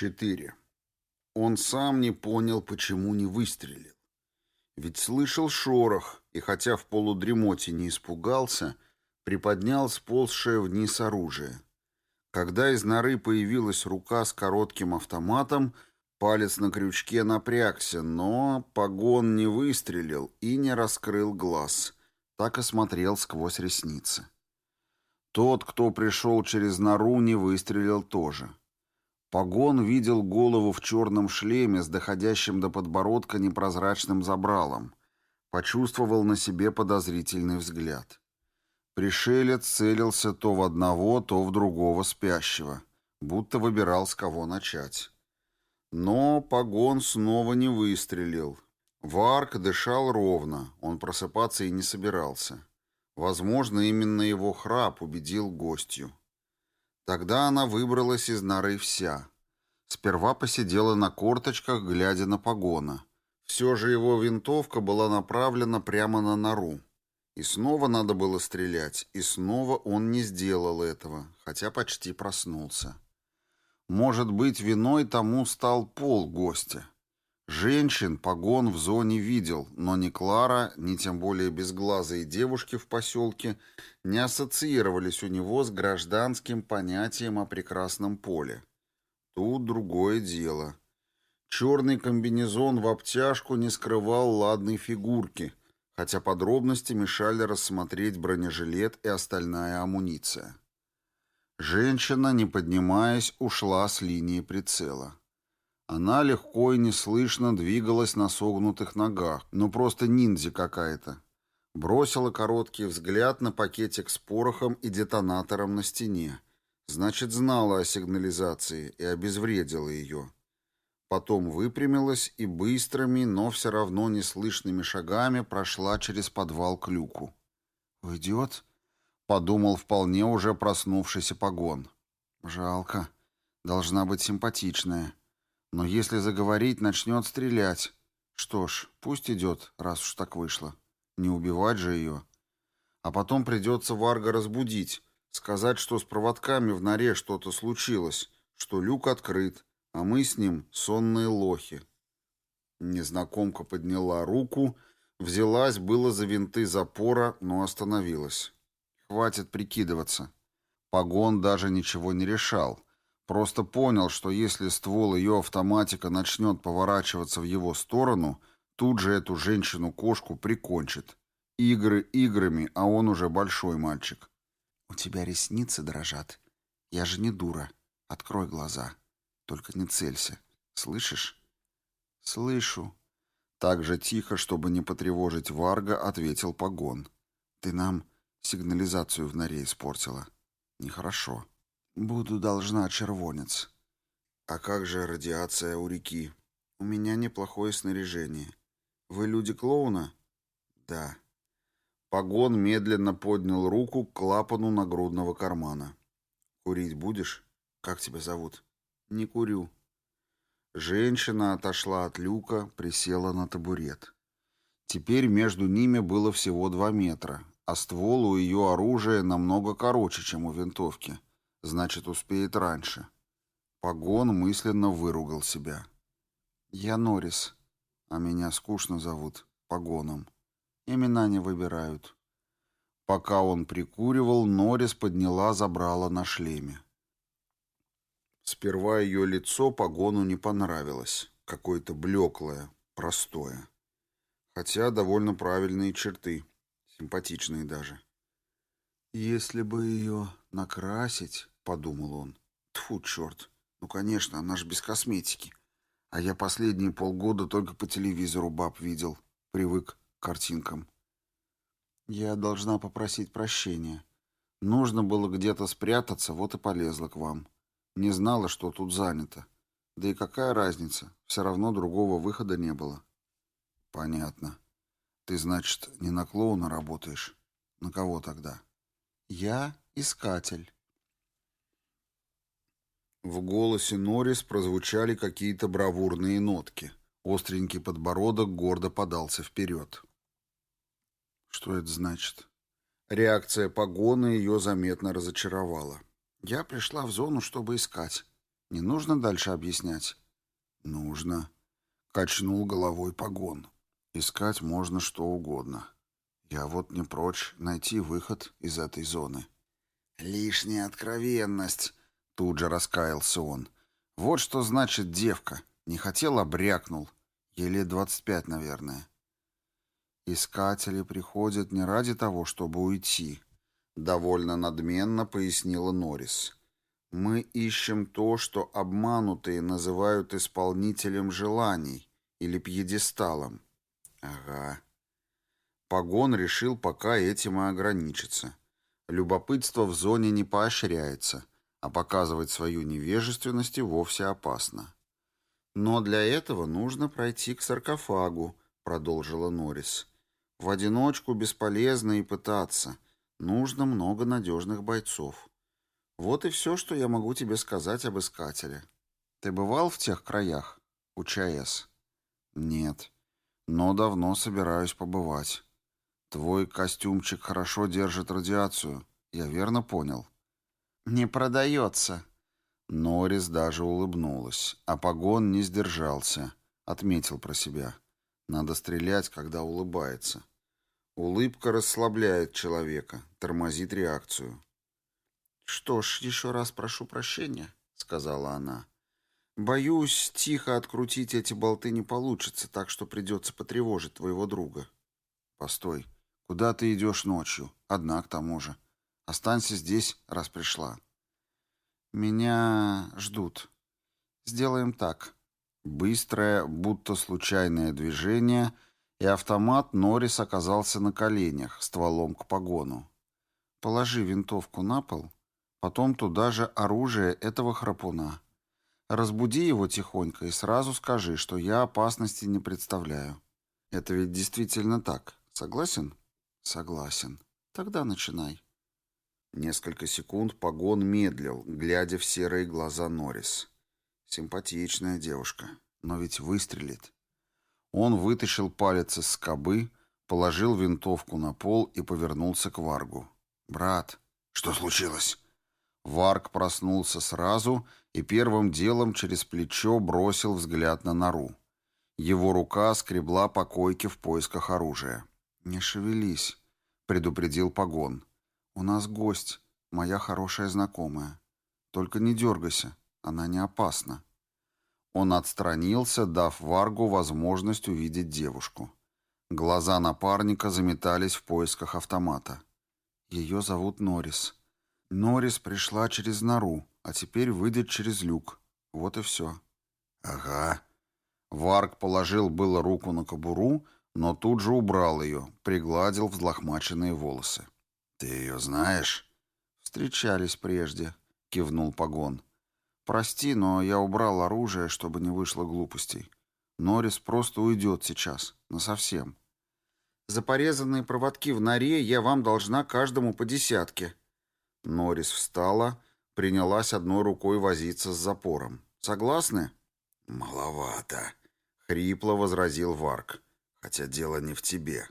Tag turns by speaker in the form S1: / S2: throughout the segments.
S1: 4. Он сам не понял, почему не выстрелил. Ведь слышал шорох, и хотя в полудремоте не испугался, приподнял сползшее вниз оружие. Когда из норы появилась рука с коротким автоматом, палец на крючке напрягся, но погон не выстрелил и не раскрыл глаз, так и смотрел сквозь ресницы. Тот, кто пришел через нору, не выстрелил тоже. Погон видел голову в черном шлеме с доходящим до подбородка непрозрачным забралом. Почувствовал на себе подозрительный взгляд. Пришелец целился то в одного, то в другого спящего, будто выбирал, с кого начать. Но Погон снова не выстрелил. Варк дышал ровно, он просыпаться и не собирался. Возможно, именно его храп убедил гостью. Тогда она выбралась из норы вся. Сперва посидела на корточках, глядя на погона. Все же его винтовка была направлена прямо на нору. И снова надо было стрелять, и снова он не сделал этого, хотя почти проснулся. Может быть, виной тому стал пол гостя. Женщин погон в зоне видел, но ни Клара, ни тем более безглазые девушки в поселке не ассоциировались у него с гражданским понятием о прекрасном поле. Тут другое дело. Черный комбинезон в обтяжку не скрывал ладной фигурки, хотя подробности мешали рассмотреть бронежилет и остальная амуниция. Женщина, не поднимаясь, ушла с линии прицела. Она легко и неслышно двигалась на согнутых ногах, ну просто ниндзя какая-то. Бросила короткий взгляд на пакетик с порохом и детонатором на стене. Значит, знала о сигнализации и обезвредила ее. Потом выпрямилась и быстрыми, но все равно неслышными шагами прошла через подвал к люку. «Уйдет?» — подумал вполне уже проснувшийся погон. «Жалко. Должна быть симпатичная». Но если заговорить, начнет стрелять. Что ж, пусть идет, раз уж так вышло. Не убивать же ее. А потом придется Варга разбудить, сказать, что с проводками в норе что-то случилось, что люк открыт, а мы с ним сонные лохи. Незнакомка подняла руку, взялась было за винты запора, но остановилась. Хватит прикидываться. Погон даже ничего не решал — Просто понял, что если ствол ее автоматика начнет поворачиваться в его сторону, тут же эту женщину-кошку прикончит. Игры играми, а он уже большой мальчик. «У тебя ресницы дрожат. Я же не дура. Открой глаза. Только не целься. Слышишь?» «Слышу». Так же тихо, чтобы не потревожить Варга, ответил Погон. «Ты нам сигнализацию в норе испортила. Нехорошо». Буду должна, червонец. А как же радиация у реки? У меня неплохое снаряжение. Вы люди клоуна? Да. Погон медленно поднял руку к клапану нагрудного кармана. Курить будешь? Как тебя зовут? Не курю. Женщина отошла от люка, присела на табурет. Теперь между ними было всего два метра, а ствол у ее оружия намного короче, чем у винтовки. Значит, успеет раньше. Погон мысленно выругал себя. Я Норрис, а меня скучно зовут Погоном. Имена не выбирают. Пока он прикуривал, Норрис подняла забрала на шлеме. Сперва ее лицо Погону не понравилось. Какое-то блеклое, простое. Хотя довольно правильные черты, симпатичные даже. Если бы ее накрасить... — подумал он. Тфу, черт. Ну, конечно, она ж без косметики. А я последние полгода только по телевизору баб видел. Привык к картинкам. Я должна попросить прощения. Нужно было где-то спрятаться, вот и полезла к вам. Не знала, что тут занято. Да и какая разница? Все равно другого выхода не было. Понятно. Ты, значит, не на клоуна работаешь? На кого тогда? Я искатель. В голосе Норрис прозвучали какие-то бравурные нотки. Остренький подбородок гордо подался вперед. Что это значит? Реакция погоны ее заметно разочаровала. Я пришла в зону, чтобы искать. Не нужно дальше объяснять?
S2: Нужно. Качнул головой погон. Искать можно что угодно. Я вот не прочь найти выход из этой зоны.
S1: Лишняя откровенность, тут же раскаялся он. Вот что значит девка. Не хотел, а брякнул. Ей лет двадцать пять, наверное. Искатели приходят не ради того, чтобы уйти, довольно надменно пояснила Норрис. Мы ищем то, что обманутые называют исполнителем желаний или пьедесталом. Ага. Погон решил пока этим и ограничиться. Любопытство в зоне не поощряется, а показывать свою невежественность и вовсе опасно. Но для этого нужно пройти к саркофагу, продолжила Норрис. В одиночку бесполезно и пытаться. Нужно много надежных бойцов. Вот и все, что я могу тебе сказать об искателе. Ты бывал в тех краях? У ЧАЭС? Нет. Но давно собираюсь побывать. Твой костюмчик хорошо держит радиацию. Я верно понял? Не продается. Норрис даже улыбнулась, а погон не сдержался. Отметил про себя. Надо стрелять, когда улыбается. Улыбка расслабляет человека, тормозит реакцию. «Что ж, еще раз прошу прощения», — сказала она. «Боюсь, тихо открутить эти болты не получится, так что придется потревожить твоего друга». «Постой, куда ты идешь ночью? Одна к тому же. Останься здесь, раз пришла». «Меня ждут. Сделаем так». Быстрое, будто случайное движение, и автомат Норрис оказался на коленях, стволом к погону. «Положи винтовку на пол Потом туда же оружие этого храпуна. Разбуди его тихонько и сразу скажи, что я опасности не представляю. Это ведь действительно так. Согласен? Согласен. Тогда начинай. Несколько секунд погон медлил, глядя в серые глаза Норрис. Симпатичная девушка, но ведь выстрелит. Он вытащил палец из скобы, положил винтовку на пол и повернулся к Варгу. «Брат,
S2: что случилось?»
S1: Варк проснулся сразу и первым делом через плечо бросил взгляд на нору. Его рука скребла по койке в поисках оружия. «Не шевелись», — предупредил Погон. «У нас гость, моя хорошая знакомая. Только не дергайся, она не опасна». Он отстранился, дав Варгу возможность увидеть девушку. Глаза напарника заметались в поисках автомата. «Ее зовут Норрис», Норрис пришла через нору, а теперь выйдет через люк. Вот и все.
S2: Ага.
S1: Варк положил было руку на кобуру, но тут же убрал ее, пригладил взлохмаченные волосы.
S2: Ты ее знаешь?
S1: Встречались прежде, кивнул Погон. Прости, но я убрал оружие, чтобы не вышло глупостей. Норрис просто уйдет сейчас, насовсем. За порезанные проводки в норе я вам должна каждому по десятке, Норрис встала, принялась одной рукой возиться с запором. «Согласны?»
S2: «Маловато», —
S1: хрипло возразил Варк.
S2: «Хотя дело не в тебе.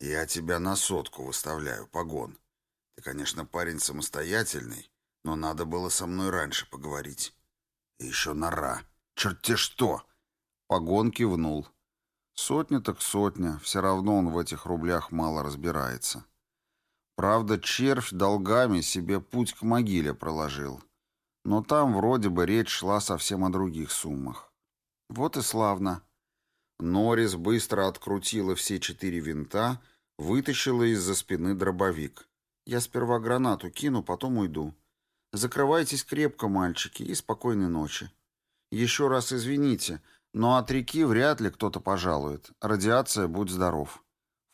S2: Я тебя на сотку выставляю, погон. Ты, конечно, парень самостоятельный, но надо было со мной раньше поговорить. И еще нора. Черт те что!»
S1: Погон кивнул. Сотня так сотня, все равно он в этих рублях мало разбирается. Правда, червь долгами себе путь к могиле проложил. Но там вроде бы речь шла совсем о других суммах. Вот и славно. Норрис быстро открутила все четыре винта, вытащила из-за спины дробовик. Я сперва гранату кину, потом уйду. Закрывайтесь крепко, мальчики, и спокойной ночи. Еще раз извините, но от реки вряд ли кто-то пожалует. Радиация, будь здоров.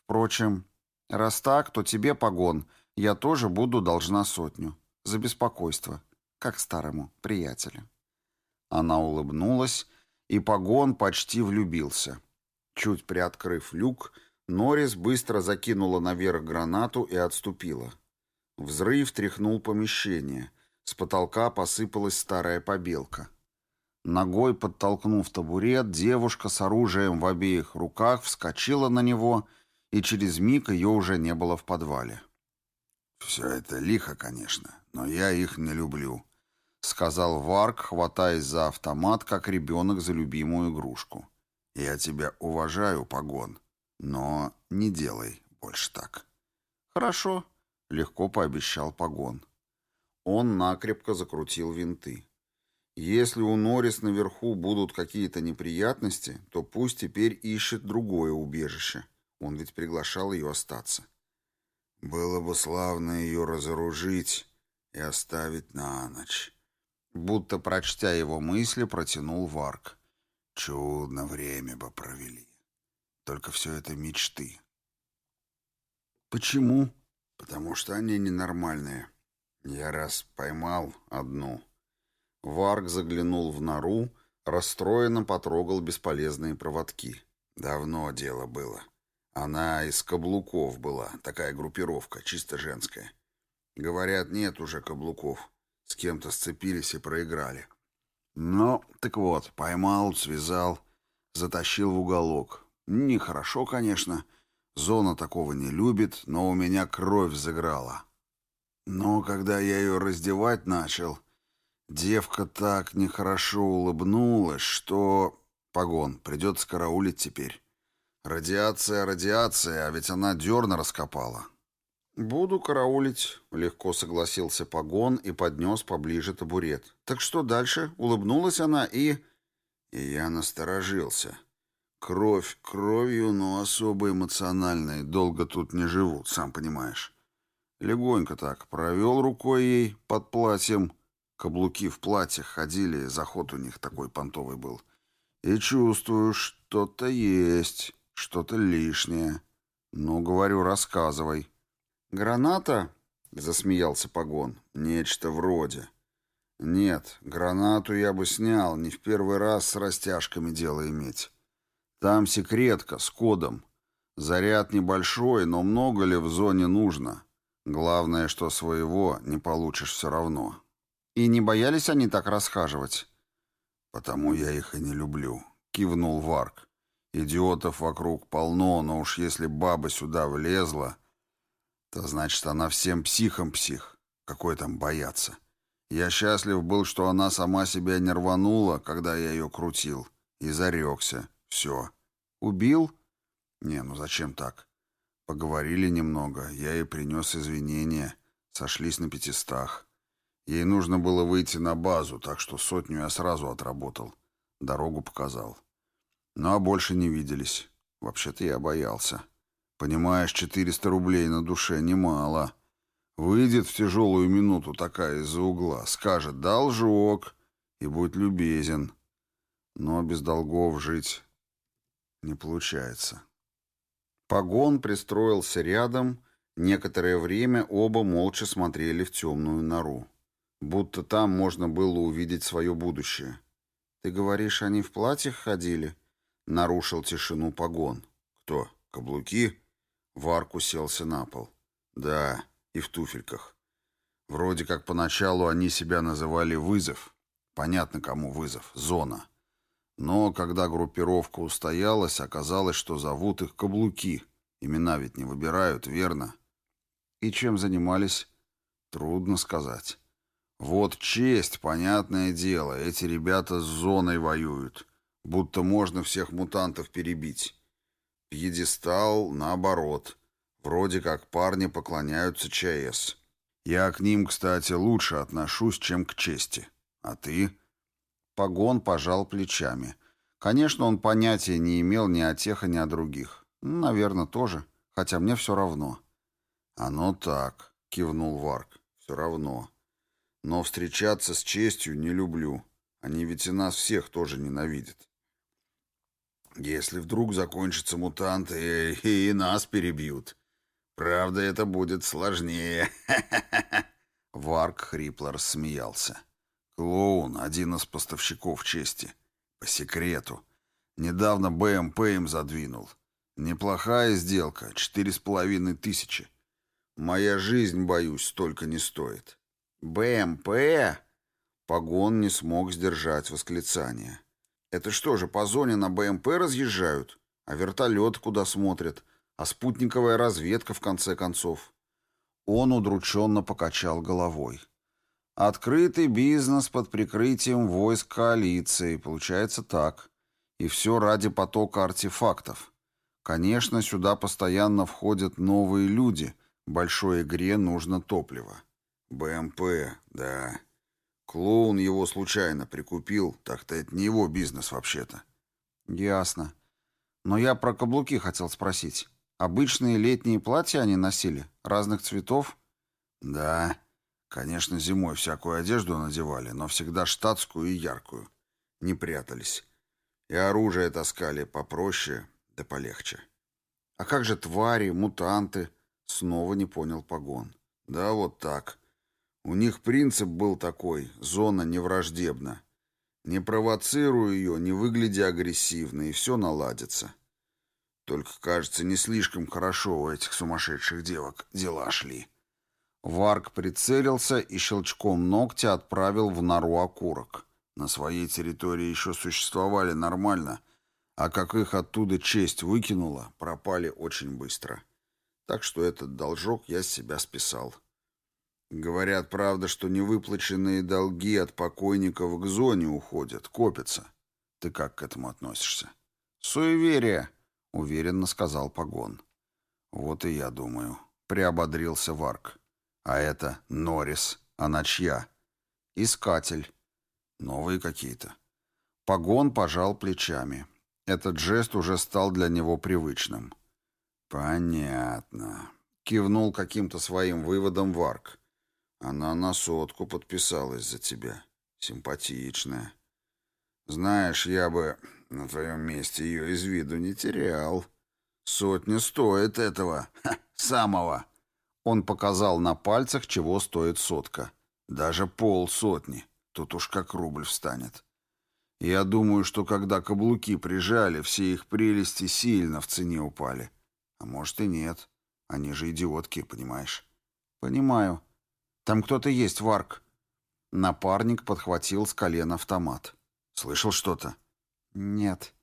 S1: Впрочем, Раз так, то тебе погон. Я тоже буду должна сотню. За беспокойство. Как старому приятелю. Она улыбнулась, и погон почти влюбился. Чуть приоткрыв люк, Норрис быстро закинула наверх гранату и отступила. Взрыв тряхнул помещение. С потолка посыпалась старая побелка. Ногой подтолкнув табурет, девушка с оружием в обеих руках вскочила на него и, через миг ее уже не было в подвале.
S2: «Все это лихо, конечно, но я их не люблю», —
S1: сказал Варк, хватаясь за автомат, как ребенок за любимую игрушку. «Я тебя уважаю, Погон, но не делай больше так». «Хорошо», — легко пообещал Погон. Он накрепко закрутил винты. Если у Норрис наверху будут какие-то неприятности, то пусть теперь ищет другое убежище. Он ведь приглашал ее остаться.
S2: Было бы славно ее разоружить и оставить на ночь.
S1: Будто прочтя его мысли, протянул Варк.
S2: Чудно время бы провели. Только все это мечты.
S1: Почему?
S2: Потому что они ненормальные. Я раз поймал одну.
S1: Варк заглянул в нору, расстроенно потрогал бесполезные проводки.
S2: Давно дело было. Она из каблуков была, такая группировка, чисто женская. Говорят, нет уже каблуков. С кем-то сцепились и проиграли. Ну, так вот, поймал, связал, затащил в уголок. Нехорошо, конечно. Зона такого не любит, но у меня кровь заграла. Но когда я ее раздевать начал, Девка так нехорошо улыбнулась, что... Погон, придется караулить теперь. Радиация, радиация, а ведь она дерна раскопала.
S1: «Буду караулить», — легко согласился Погон и поднес поближе табурет. «Так что дальше?» Улыбнулась она и...
S2: И я насторожился. Кровь кровью, но особо эмоциональной. Долго тут не живут, сам понимаешь. Легонько так провел рукой ей под платьем Каблуки в платьях ходили, заход у них такой понтовый был. И чувствую, что-то есть, что-то лишнее. Ну, говорю, рассказывай.
S1: «Граната?» — засмеялся Погон.
S2: «Нечто вроде». «Нет, гранату я бы снял, не в первый раз с растяжками дело иметь. Там секретка с кодом. Заряд небольшой, но много ли в зоне нужно? Главное, что своего не получишь все равно».
S1: И не боялись они так расхаживать?
S2: «Потому я их и не люблю», — кивнул Варк. «Идиотов вокруг полно, но уж если баба сюда влезла, то значит она всем психом псих. Какой там бояться? Я счастлив был, что она сама себя не рванула, когда я ее крутил, и зарекся. Все.
S1: Убил?
S2: Не, ну зачем так? Поговорили немного, я ей принес извинения, сошлись на пятистах. Ей нужно было выйти на базу, так что сотню я сразу отработал. Дорогу показал. Ну а больше не виделись. Вообще-то я боялся. Понимаешь, 400 рублей на душе немало. Выйдет в тяжелую минуту такая из-за угла, скажет «должок» и будет любезен. Но без долгов жить не получается.
S1: Погон пристроился рядом. Некоторое время оба молча смотрели в темную нору. Будто там можно было увидеть свое будущее. «Ты говоришь, они в платьях ходили?» Нарушил тишину погон.
S2: «Кто? Каблуки?» Варк уселся на пол. «Да, и в туфельках. Вроде как поначалу они себя называли «вызов». Понятно, кому вызов. Зона. Но когда группировка устоялась, оказалось, что зовут их каблуки. Имена ведь не выбирают, верно?
S1: И чем занимались?
S2: Трудно сказать. Вот честь, понятное дело, эти ребята с зоной воюют, будто можно всех мутантов перебить. Пьедестал, наоборот, вроде как парни поклоняются ЧС. Я к ним, кстати, лучше отношусь, чем к чести. А ты?
S1: Погон пожал плечами. Конечно, он понятия не имел ни о тех, ни о других. Наверное, тоже, хотя мне все равно.
S2: Оно так, кивнул Варк, все равно. Но встречаться с честью не люблю. Они ведь и нас всех тоже ненавидят. Если вдруг закончатся мутанты и, и нас перебьют. Правда, это будет сложнее. Варк хрипло рассмеялся. Клоун — один из поставщиков чести. По секрету. Недавно БМП им задвинул. Неплохая сделка, четыре с половиной тысячи. Моя жизнь, боюсь, столько не стоит.
S1: БМП? Погон не смог сдержать восклицание. Это что же, по зоне на БМП разъезжают? А вертолет куда смотрят? А спутниковая разведка, в конце концов? Он удрученно покачал головой. Открытый бизнес под прикрытием войск коалиции, получается так. И все ради потока артефактов. Конечно, сюда постоянно входят новые люди. Большой игре нужно топливо.
S2: БМП, да. Клоун его случайно прикупил, так-то это не его бизнес вообще-то.
S1: Ясно. Но я про каблуки хотел спросить. Обычные летние платья они носили? Разных цветов?
S2: Да. Конечно, зимой всякую одежду надевали, но всегда штатскую и яркую. Не прятались. И оружие таскали попроще, да полегче.
S1: А как же твари, мутанты? Снова не понял погон.
S2: Да вот так. У них принцип был такой, зона невраждебна. Не провоцируй ее, не выгляди агрессивно, и все наладится. Только, кажется, не слишком хорошо у этих сумасшедших девок дела шли.
S1: Варк прицелился и щелчком ногтя отправил в нору окурок.
S2: На своей территории еще существовали нормально, а как их оттуда честь выкинула, пропали очень быстро. Так что этот должок я с себя списал. Говорят, правда, что невыплаченные долги от покойников к зоне уходят, копятся. Ты как к этому относишься?
S1: Суеверие, уверенно сказал Погон.
S2: Вот и я думаю, приободрился Варк. А это Норрис, она чья?
S1: Искатель.
S2: Новые какие-то.
S1: Погон пожал плечами. Этот жест уже стал для него привычным.
S2: «Понятно», — кивнул каким-то своим выводом Варк. «Она на сотку подписалась за тебя. Симпатичная. Знаешь, я бы на твоем месте ее из виду не терял. Сотня стоит этого, ха, самого».
S1: Он показал на пальцах, чего стоит сотка.
S2: Даже полсотни. Тут уж как рубль встанет. Я думаю, что когда каблуки прижали, все их прелести сильно в цене упали. А может и нет. Они же идиотки, понимаешь?
S1: Понимаю. Там кто-то есть, Варк. Напарник подхватил с колен автомат.
S2: Слышал что-то?
S1: Нет.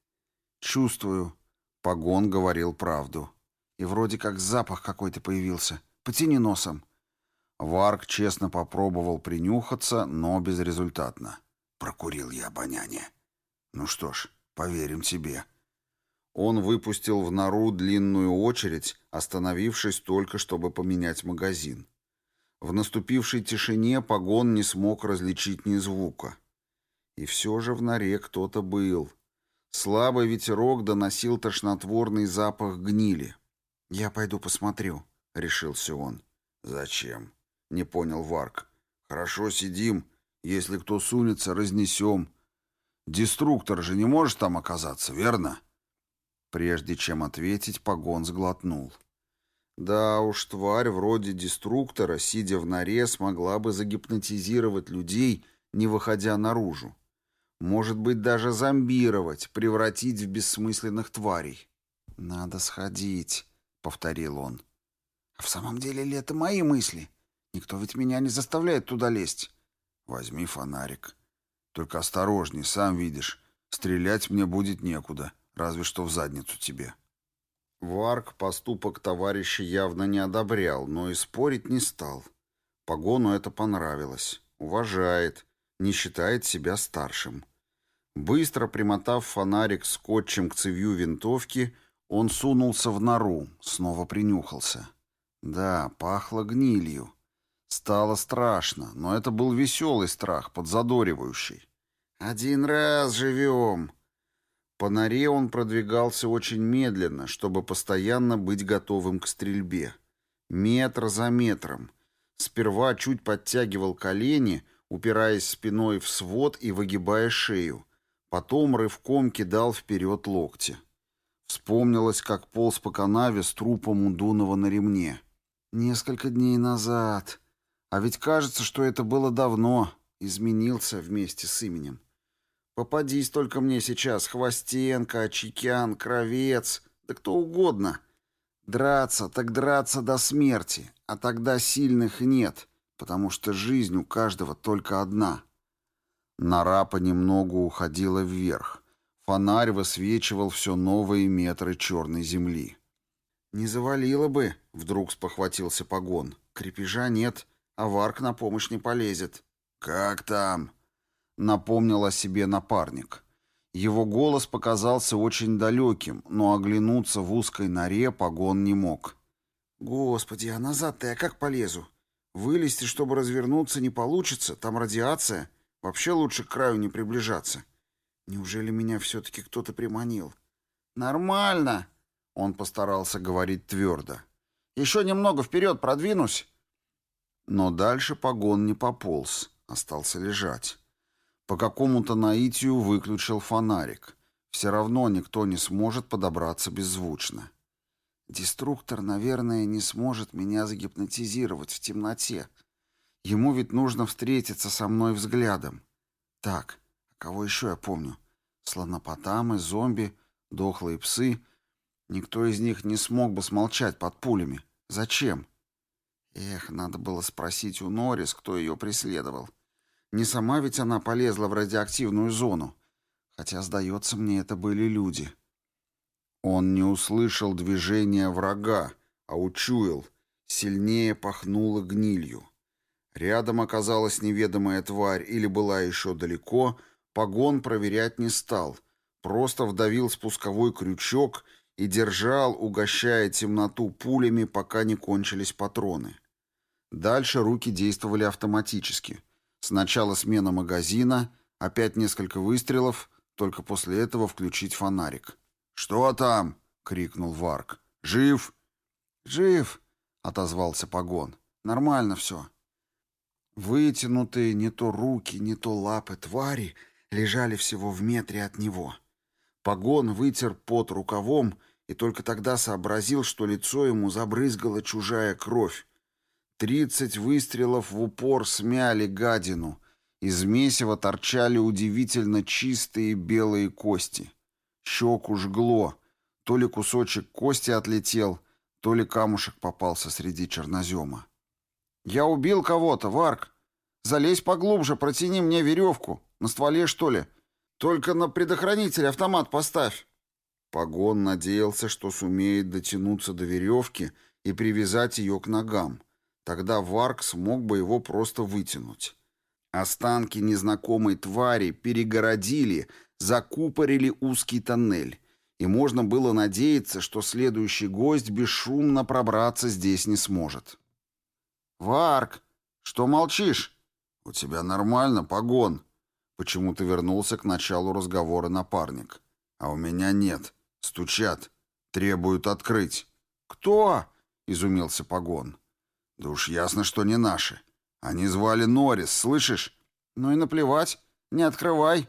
S1: Чувствую. Погон говорил правду. И вроде как запах какой-то появился. Потяни носом». Варк честно попробовал принюхаться, но безрезультатно.
S2: «Прокурил я обоняние. Ну что ж, поверим тебе».
S1: Он выпустил в нору длинную очередь, остановившись только, чтобы поменять магазин. В наступившей тишине погон не смог различить ни звука. И все же в норе кто-то был. Слабый ветерок доносил тошнотворный запах гнили. «Я пойду посмотрю», — решился он.
S2: «Зачем?» — не понял Варк. «Хорошо сидим. Если кто сунется, разнесем. Деструктор же не может там оказаться, верно?»
S1: Прежде чем ответить, погон сглотнул. Да уж, тварь вроде деструктора, сидя в норе, смогла бы загипнотизировать людей, не выходя наружу. Может быть, даже зомбировать, превратить в бессмысленных тварей. «Надо сходить», — повторил он. А в самом деле ли это мои мысли? Никто ведь меня не заставляет туда лезть.
S2: Возьми фонарик. Только осторожней, сам видишь. Стрелять мне будет некуда, разве что в задницу тебе.
S1: Варк поступок товарища явно не одобрял, но и спорить не стал. Погону это понравилось. Уважает, не считает себя старшим. Быстро примотав фонарик скотчем к цевью винтовки, он сунулся в нору, снова принюхался. Да, пахло гнилью. Стало страшно, но это был веселый страх, подзадоривающий. «Один раз живем!» По норе он продвигался очень медленно, чтобы постоянно быть готовым к стрельбе. Метр за метром. Сперва чуть подтягивал колени, упираясь спиной в свод и выгибая шею. Потом рывком кидал вперед локти. Вспомнилось, как полз по канаве с трупом Удунова на ремне. Несколько дней назад. А ведь кажется, что это было давно. Изменился вместе с именем. Попадись только мне сейчас Хвостенко, Чекян, Кровец, да кто угодно. Драться, так драться до смерти, а тогда сильных нет, потому что жизнь у каждого только одна. Нора понемногу уходила вверх. Фонарь высвечивал все новые метры черной земли. «Не завалило бы», — вдруг спохватился погон. «Крепежа нет, а варк на помощь не полезет».
S2: «Как там?»
S1: — напомнил о себе напарник. Его голос показался очень далеким, но оглянуться в узкой норе погон не мог. «Господи, а назад-то я как полезу? Вылезти, чтобы развернуться, не получится, там радиация. Вообще лучше к краю не приближаться. Неужели меня все-таки кто-то приманил?» «Нормально!» — он постарался говорить твердо. «Еще немного вперед продвинусь!» Но дальше погон не пополз, остался лежать. По какому-то наитию выключил фонарик. Все равно никто не сможет подобраться беззвучно. Деструктор, наверное, не сможет меня загипнотизировать в темноте. Ему ведь нужно встретиться со мной взглядом. Так, а кого еще я помню? Слонопотамы, зомби, дохлые псы. Никто из них не смог бы смолчать под пулями. Зачем? Эх, надо было спросить у Норрис, кто ее преследовал. Не сама ведь она полезла в радиоактивную зону. Хотя, сдается мне, это были люди. — он не услышал движения врага, а учуял. Сильнее пахнуло гнилью. Рядом оказалась неведомая тварь или была еще далеко, погон проверять не стал. Просто вдавил спусковой крючок и держал, угощая темноту пулями, пока не кончились патроны. Дальше руки действовали автоматически. Сначала смена магазина, опять несколько выстрелов, только после этого включить фонарик.
S2: «Что там?» — крикнул Варк. «Жив?»
S1: «Жив», — отозвался Погон. «Нормально все». Вытянутые не то руки, не то лапы твари лежали всего в метре от него. Погон вытер пот рукавом и только тогда сообразил, что лицо ему забрызгала чужая кровь. Тридцать выстрелов в упор смяли гадину. Из месива торчали удивительно чистые белые кости. Щеку жгло. То ли кусочек кости отлетел, то ли камушек попался среди чернозема. «Я убил кого-то, Варк! Залезь поглубже, протяни мне веревку. На стволе, что ли? Только на предохранитель автомат поставь!» Погон надеялся, что сумеет дотянуться до веревки и привязать ее к ногам. Тогда Варк смог бы его просто вытянуть. Останки незнакомой твари перегородили закупорили узкий тоннель, и можно было надеяться, что следующий гость бесшумно пробраться здесь не сможет. «Варк, что молчишь?»
S2: «У тебя нормально, погон».
S1: Почему-то вернулся к началу разговора напарник.
S2: «А у меня нет. Стучат. Требуют открыть».
S1: «Кто?» — изумился погон.
S2: «Да уж ясно, что не наши. Они звали Норрис, слышишь?»
S1: «Ну и наплевать. Не открывай.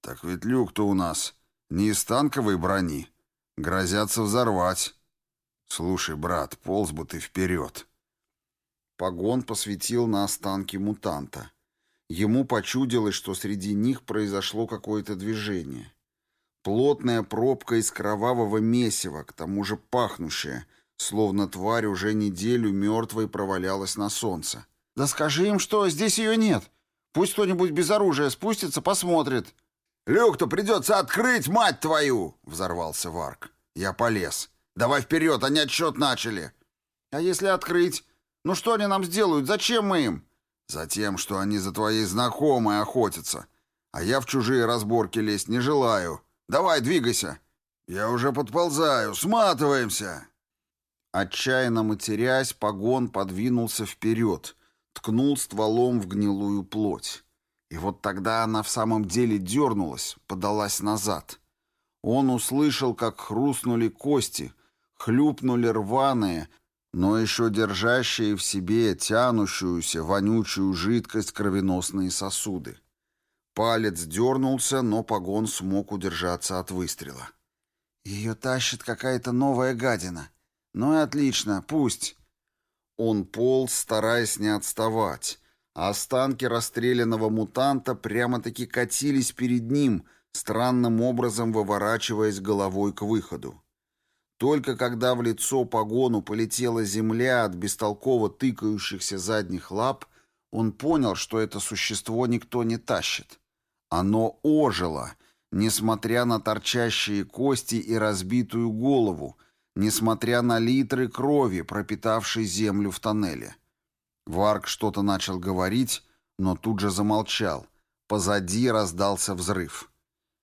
S2: «Так ведь люк-то у нас не из танковой брони. Грозятся взорвать. Слушай, брат, полз бы ты вперед».
S1: Погон посветил на останки мутанта. Ему почудилось, что среди них произошло какое-то движение. Плотная пробка из кровавого месива, к тому же пахнущая, словно тварь уже неделю мертвой провалялась на солнце. «Да скажи им, что здесь ее нет. Пусть кто-нибудь без оружия спустится, посмотрит».
S2: «Люк-то придется открыть, мать твою!» — взорвался Варк. Я полез. «Давай вперед, они отсчет начали!»
S1: «А если открыть? Ну что они нам сделают? Зачем мы им?»
S2: «Затем, что они за твоей знакомой охотятся. А я в чужие разборки лезть не желаю. Давай, двигайся!» «Я уже подползаю. Сматываемся!»
S1: Отчаянно матерясь, погон подвинулся вперед, ткнул стволом в гнилую плоть. И вот тогда она в самом деле дернулась, подалась назад. Он услышал, как хрустнули кости, хлюпнули рваные, но еще держащие в себе тянущуюся вонючую жидкость кровеносные сосуды. Палец дернулся, но погон смог удержаться от выстрела. «Ее тащит какая-то новая гадина. Ну и отлично, пусть». Он полз, стараясь не отставать, останки расстрелянного мутанта прямо-таки катились перед ним, странным образом выворачиваясь головой к выходу. Только когда в лицо погону полетела земля от бестолково тыкающихся задних лап, он понял, что это существо никто не тащит. Оно ожило, несмотря на торчащие кости и разбитую голову, несмотря на литры крови, пропитавшей землю в тоннеле. Варк что-то начал говорить, но тут же замолчал. Позади раздался взрыв.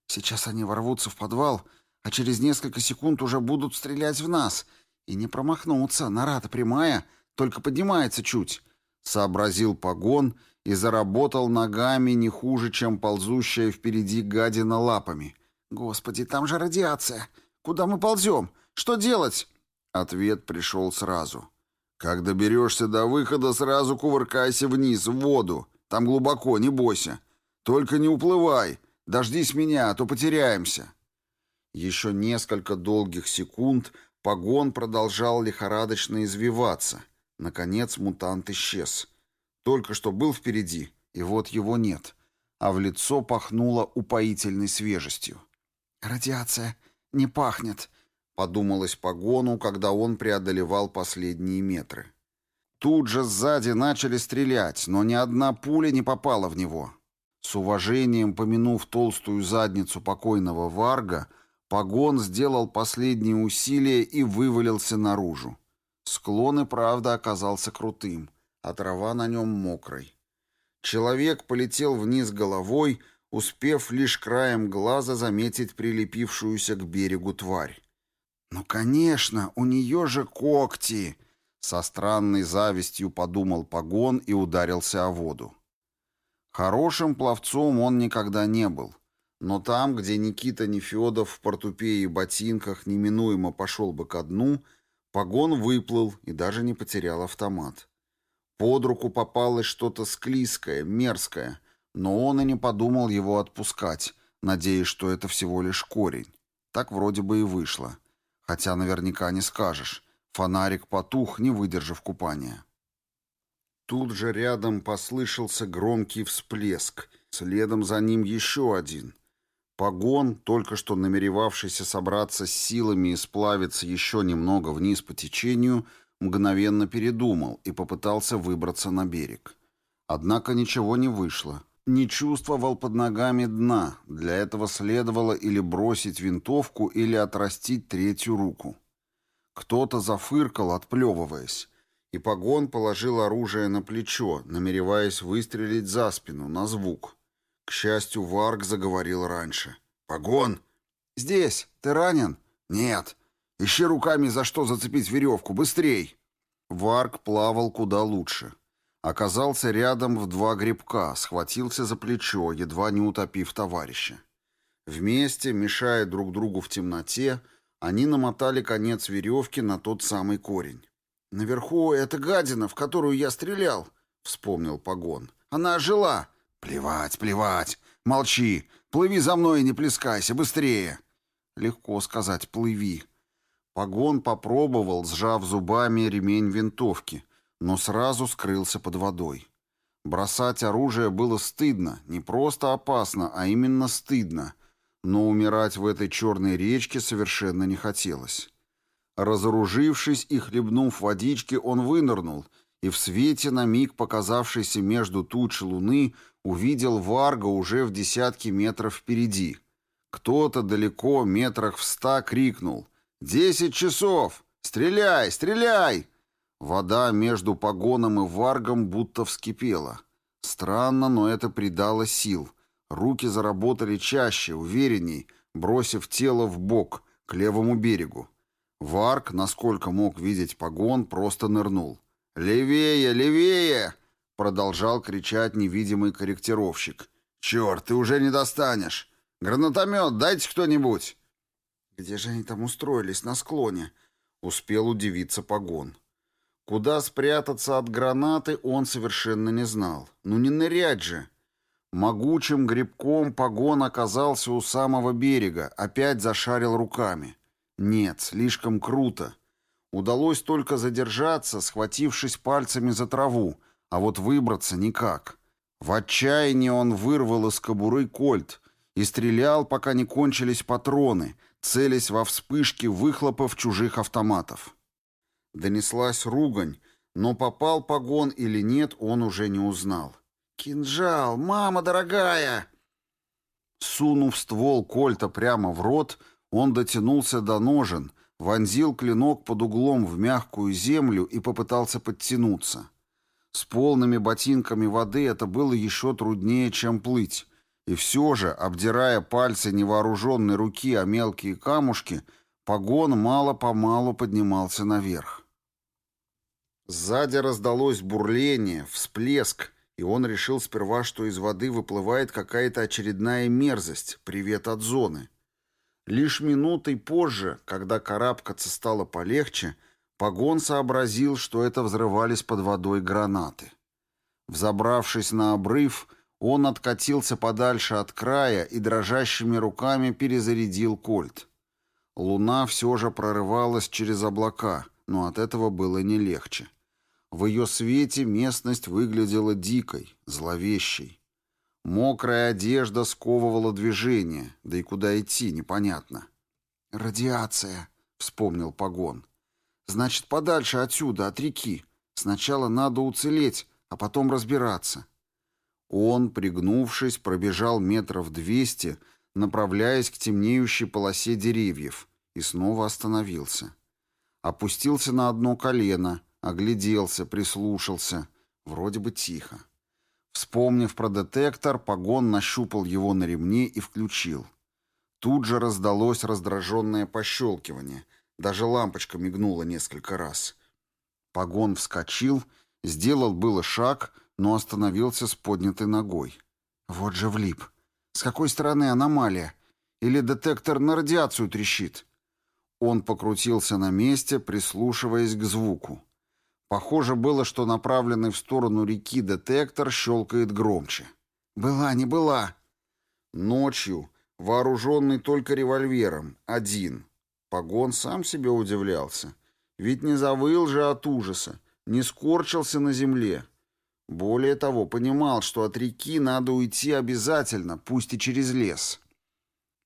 S3: «Сейчас они ворвутся в подвал, а через несколько секунд уже будут стрелять в нас. И не промахнуться, нора-то прямая, только поднимается чуть», — сообразил погон и заработал ногами не хуже, чем ползущая впереди гадина лапами. «Господи, там же радиация! Куда мы ползем? Что делать?» Ответ пришел сразу. «Как доберешься до выхода, сразу кувыркайся вниз, в воду. Там глубоко, не бойся. Только не уплывай. Дождись меня, а то потеряемся». Еще несколько долгих секунд погон продолжал лихорадочно извиваться. Наконец мутант исчез. Только что был впереди, и вот его нет. А в лицо пахнуло упоительной свежестью. «Радиация не пахнет», — подумалось погону, когда он преодолевал последние метры. Тут же сзади начали стрелять, но ни одна пуля не попала в него. С уважением помянув толстую задницу покойного Варга, Погон сделал последние усилия и вывалился наружу. Склон и правда оказался крутым, а трава на нем мокрой. Человек полетел вниз головой, успев лишь краем глаза заметить прилепившуюся к берегу тварь. «Ну, конечно, у нее же когти!» Со странной завистью подумал Погон и ударился о воду. Хорошим пловцом он никогда не был. Но там, где Никита Нефедов в портупее и ботинках неминуемо пошел бы ко дну, Погон выплыл и даже не потерял автомат. Под руку попалось что-то склизкое, мерзкое, но он и не подумал его отпускать, надеясь, что это всего лишь корень. Так вроде бы и вышло. Хотя наверняка не скажешь. Фонарик потух, не выдержав купания. Тут же рядом послышался громкий всплеск, следом за ним еще один. Погон, только что намеревавшийся собраться с силами и сплавиться еще немного вниз по течению, мгновенно передумал и попытался выбраться на берег. Однако ничего не вышло не чувствовал под ногами дна. Для этого следовало или бросить винтовку, или отрастить третью руку. Кто-то зафыркал, отплевываясь, и Погон положил оружие на плечо, намереваясь выстрелить за спину, на звук. К счастью, Варг заговорил раньше. «Погон!» «Здесь! Ты ранен?» «Нет! Ищи руками, за что зацепить веревку! Быстрей!» Варг плавал куда лучше. Оказался рядом в два грибка, схватился за плечо, едва не утопив товарища. Вместе, мешая друг другу в темноте, они намотали конец веревки на тот самый корень. «Наверху это гадина, в которую я стрелял», — вспомнил Погон. «Она ожила». «Плевать, плевать. Молчи. Плыви за мной и не плескайся. Быстрее». Легко сказать «плыви». Погон попробовал, сжав зубами ремень винтовки — но сразу скрылся под водой. Бросать оружие было стыдно, не просто опасно, а именно стыдно, но умирать в этой черной речке совершенно не хотелось. Разоружившись и хлебнув водички, он вынырнул и в свете на миг показавшейся между туч луны увидел Варга уже в десятки метров впереди. Кто-то далеко, метрах в ста, крикнул «Десять часов! Стреляй, стреляй!» Вода между погоном и варгом будто вскипела. Странно, но это придало сил. Руки заработали чаще, уверенней, бросив тело в бок, к левому берегу. Варг, насколько мог видеть погон, просто нырнул. «Левее, левее!» — продолжал кричать невидимый корректировщик. «Черт, ты уже не достанешь! Гранатомет дайте кто-нибудь!» «Где же они там устроились, на склоне?» — успел удивиться погон. Куда спрятаться от гранаты он совершенно не знал. Ну не нырять же. Могучим грибком погон оказался у самого берега, опять зашарил руками. Нет, слишком круто. Удалось только задержаться, схватившись пальцами за траву, а вот выбраться никак. В отчаянии он вырвал из кобуры кольт и стрелял, пока не кончились патроны, целясь во вспышки выхлопов чужих автоматов. Донеслась ругань, но попал погон или нет, он уже не узнал. «Кинжал! Мама дорогая!» Сунув ствол кольта прямо в рот, он дотянулся до ножен, вонзил клинок под углом в мягкую землю и попытался подтянуться. С полными ботинками воды это было еще труднее, чем плыть. И все же, обдирая пальцы невооруженной руки о мелкие камушки, погон мало-помалу поднимался наверх. Сзади раздалось бурление, всплеск, и он решил сперва, что из воды выплывает какая-то очередная мерзость, привет от зоны. Лишь минутой позже, когда карабкаться стало полегче, Погон сообразил, что это взрывались под водой гранаты. Взобравшись на обрыв, он откатился подальше от края и дрожащими руками перезарядил кольт. Луна все же прорывалась через облака, но от этого было не легче. В ее свете местность выглядела дикой, зловещей. Мокрая одежда сковывала движение, да и куда идти, непонятно. «Радиация», — вспомнил Погон. «Значит, подальше отсюда, от реки. Сначала надо уцелеть, а потом разбираться». Он, пригнувшись, пробежал метров двести, направляясь к темнеющей полосе деревьев, и снова остановился. Опустился на одно колено, огляделся, прислушался. Вроде бы тихо. Вспомнив про детектор, Погон нащупал его на ремне и включил. Тут же раздалось раздраженное пощелкивание. Даже лампочка мигнула несколько раз. Погон вскочил, сделал было шаг, но остановился с поднятой ногой. Вот же влип. С какой стороны аномалия? Или детектор на радиацию трещит? Он покрутился на месте, прислушиваясь к звуку. Похоже было, что направленный в сторону реки детектор щелкает громче. «Была, не была!» Ночью, вооруженный только револьвером, один. Погон сам себе удивлялся. Ведь не завыл же от ужаса, не скорчился на земле. Более того, понимал, что от реки надо уйти обязательно, пусть и через лес.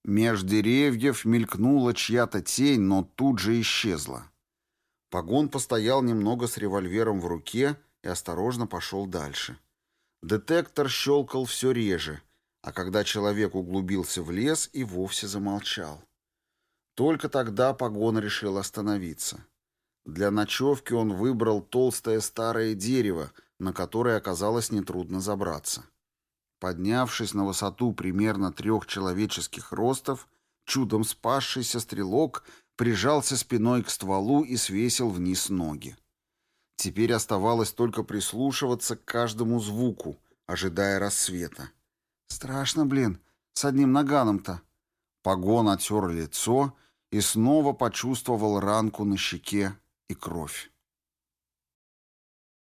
S3: Меж деревьев мелькнула чья-то тень, но тут же исчезла. Погон постоял немного с револьвером в руке и осторожно пошел дальше. Детектор щелкал все реже, а когда человек углубился в лес и вовсе замолчал. Только тогда Погон решил остановиться. Для ночевки он выбрал толстое старое дерево, на которое оказалось нетрудно забраться. Поднявшись на высоту примерно трех человеческих ростов, чудом спасшийся стрелок прижался спиной к стволу и свесил вниз ноги. Теперь оставалось только прислушиваться к каждому звуку, ожидая рассвета. «Страшно, блин, с одним наганом-то». Погон отер лицо и снова почувствовал ранку на щеке и кровь.